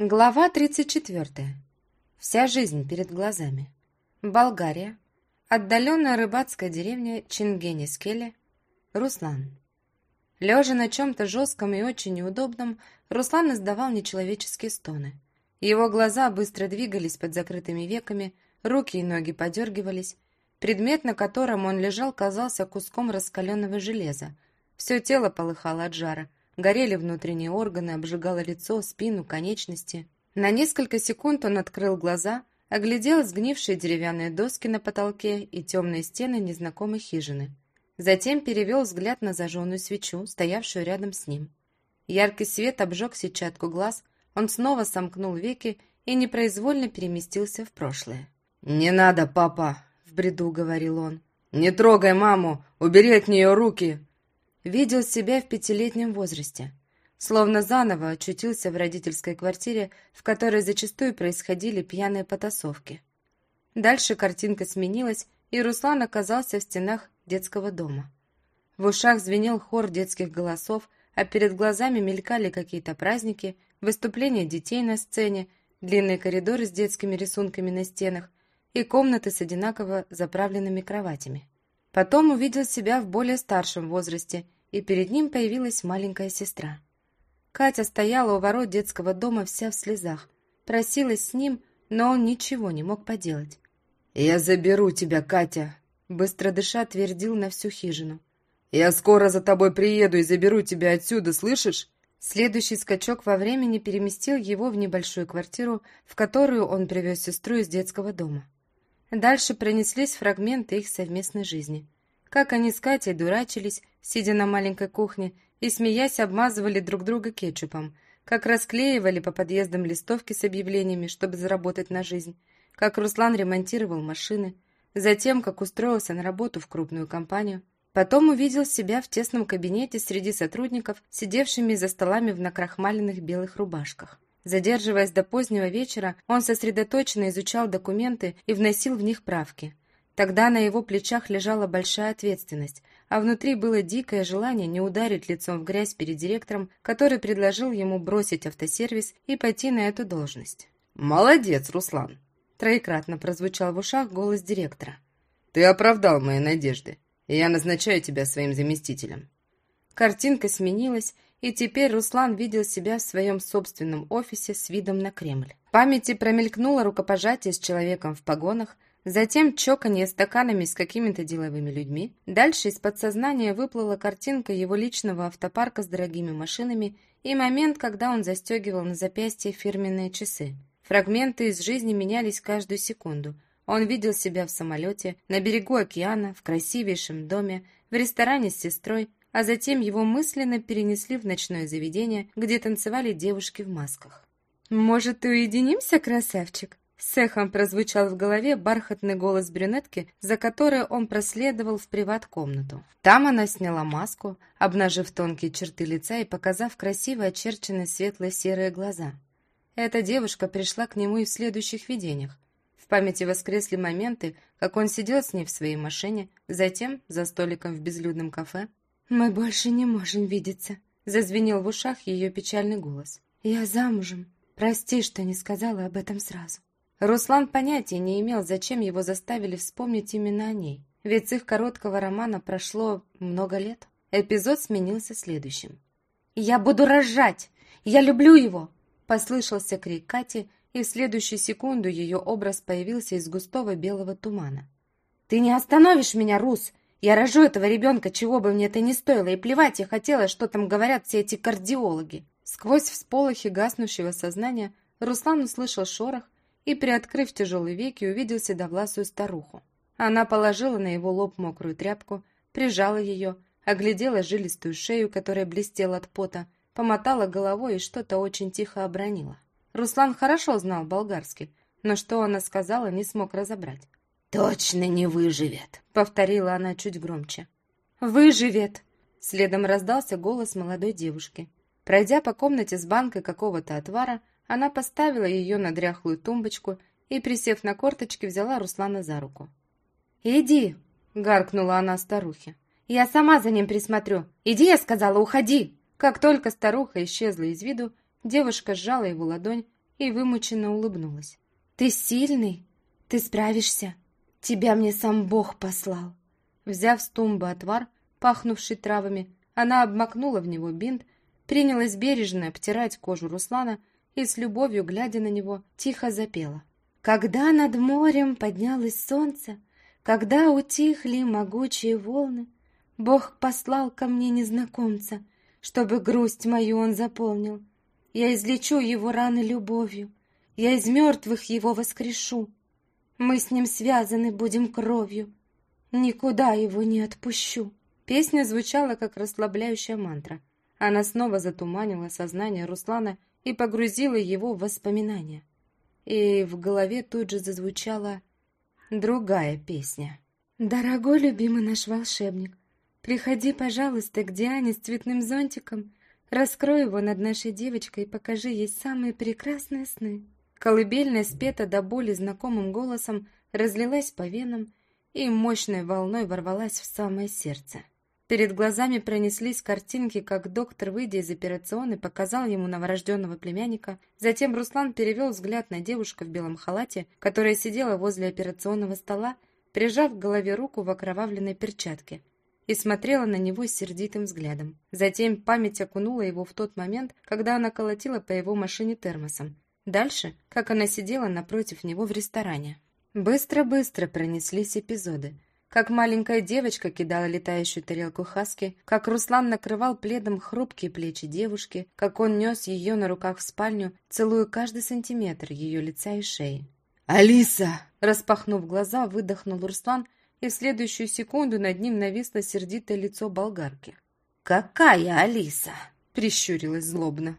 Глава 34. Вся жизнь перед глазами. Болгария. Отдаленная рыбацкая деревня Чингенискеле. Руслан. Лежа на чем-то жестком и очень неудобном, Руслан издавал нечеловеческие стоны. Его глаза быстро двигались под закрытыми веками, руки и ноги подергивались. Предмет, на котором он лежал, казался куском раскаленного железа. Все тело полыхало от жара – Горели внутренние органы, обжигало лицо, спину, конечности. На несколько секунд он открыл глаза, оглядел сгнившие деревянные доски на потолке и темные стены незнакомой хижины. Затем перевел взгляд на зажженную свечу, стоявшую рядом с ним. Яркий свет обжег сетчатку глаз, он снова сомкнул веки и непроизвольно переместился в прошлое. «Не надо, папа!» — в бреду говорил он. «Не трогай маму! Убери от нее руки!» Видел себя в пятилетнем возрасте. Словно заново очутился в родительской квартире, в которой зачастую происходили пьяные потасовки. Дальше картинка сменилась, и Руслан оказался в стенах детского дома. В ушах звенел хор детских голосов, а перед глазами мелькали какие-то праздники, выступления детей на сцене, длинные коридоры с детскими рисунками на стенах и комнаты с одинаково заправленными кроватями. Потом увидел себя в более старшем возрасте и перед ним появилась маленькая сестра. Катя стояла у ворот детского дома вся в слезах, просилась с ним, но он ничего не мог поделать. «Я заберу тебя, Катя!» Быстро дыша твердил на всю хижину. «Я скоро за тобой приеду и заберу тебя отсюда, слышишь?» Следующий скачок во времени переместил его в небольшую квартиру, в которую он привез сестру из детского дома. Дальше пронеслись фрагменты их совместной жизни как они с Катей дурачились, сидя на маленькой кухне, и, смеясь, обмазывали друг друга кетчупом, как расклеивали по подъездам листовки с объявлениями, чтобы заработать на жизнь, как Руслан ремонтировал машины, затем, как устроился на работу в крупную компанию. Потом увидел себя в тесном кабинете среди сотрудников, сидевшими за столами в накрахмаленных белых рубашках. Задерживаясь до позднего вечера, он сосредоточенно изучал документы и вносил в них правки – Тогда на его плечах лежала большая ответственность, а внутри было дикое желание не ударить лицом в грязь перед директором, который предложил ему бросить автосервис и пойти на эту должность. «Молодец, Руслан!» Троекратно прозвучал в ушах голос директора. «Ты оправдал мои надежды, и я назначаю тебя своим заместителем». Картинка сменилась, и теперь Руслан видел себя в своем собственном офисе с видом на Кремль. В памяти промелькнуло рукопожатие с человеком в погонах, Затем чоканье стаканами с какими-то деловыми людьми. Дальше из подсознания выплыла картинка его личного автопарка с дорогими машинами и момент, когда он застегивал на запястье фирменные часы. Фрагменты из жизни менялись каждую секунду. Он видел себя в самолете, на берегу океана, в красивейшем доме, в ресторане с сестрой, а затем его мысленно перенесли в ночное заведение, где танцевали девушки в масках. «Может, уединимся, красавчик?» С эхом прозвучал в голове бархатный голос брюнетки, за которой он проследовал в приват-комнату. Там она сняла маску, обнажив тонкие черты лица и показав красиво очерченные светлые серые глаза. Эта девушка пришла к нему и в следующих видениях. В памяти воскресли моменты, как он сидел с ней в своей машине, затем за столиком в безлюдном кафе. «Мы больше не можем видеться», — зазвенел в ушах ее печальный голос. «Я замужем. Прости, что не сказала об этом сразу». Руслан понятия не имел, зачем его заставили вспомнить именно о ней. Ведь с их короткого романа прошло много лет. Эпизод сменился следующим. «Я буду рожать! Я люблю его!» Послышался крик Кати, и в следующую секунду ее образ появился из густого белого тумана. «Ты не остановишь меня, Рус! Я рожу этого ребенка, чего бы мне это ни стоило, и плевать я хотела, что там говорят все эти кардиологи!» Сквозь всполохи гаснущего сознания Руслан услышал шорох, и, приоткрыв тяжелые веки, увидел седовласую старуху. Она положила на его лоб мокрую тряпку, прижала ее, оглядела жилистую шею, которая блестела от пота, помотала головой и что-то очень тихо обронила. Руслан хорошо знал болгарский, но что она сказала, не смог разобрать. «Точно не выживет», — повторила она чуть громче. «Выживет!» — следом раздался голос молодой девушки. Пройдя по комнате с банкой какого-то отвара, она поставила ее на дряхлую тумбочку и, присев на корточки, взяла Руслана за руку. «Иди!» — гаркнула она старухе. «Я сама за ним присмотрю. Иди, я сказала, уходи!» Как только старуха исчезла из виду, девушка сжала его ладонь, и вымученно улыбнулась. «Ты сильный? Ты справишься? Тебя мне сам Бог послал!» Взяв с тумбы отвар, пахнувший травами, она обмакнула в него бинт, принялась бережно обтирать кожу Руслана и с любовью, глядя на него, тихо запела. «Когда над морем поднялось солнце, когда утихли могучие волны, Бог послал ко мне незнакомца, чтобы грусть мою он заполнил. Я излечу его раны любовью, я из мертвых его воскрешу. Мы с ним связаны будем кровью, никуда его не отпущу. Песня звучала, как расслабляющая мантра. Она снова затуманила сознание Руслана и погрузила его в воспоминания. И в голове тут же зазвучала другая песня. «Дорогой любимый наш волшебник, приходи, пожалуйста, к Диане с цветным зонтиком, раскрой его над нашей девочкой и покажи ей самые прекрасные сны». Колыбельная, спета до боли знакомым голосом, разлилась по венам и мощной волной ворвалась в самое сердце. Перед глазами пронеслись картинки, как доктор, выйдя из операционной, показал ему новорожденного племянника. Затем Руслан перевел взгляд на девушку в белом халате, которая сидела возле операционного стола, прижав к голове руку в окровавленной перчатке, и смотрела на него сердитым взглядом. Затем память окунула его в тот момент, когда она колотила по его машине термосом. Дальше, как она сидела напротив него в ресторане. Быстро-быстро пронеслись эпизоды. Как маленькая девочка кидала летающую тарелку хаски, как Руслан накрывал пледом хрупкие плечи девушки, как он нес ее на руках в спальню, целуя каждый сантиметр ее лица и шеи. «Алиса!» Распахнув глаза, выдохнул Руслан, и в следующую секунду над ним нависло сердитое лицо болгарки. «Какая Алиса?» — прищурилась злобно.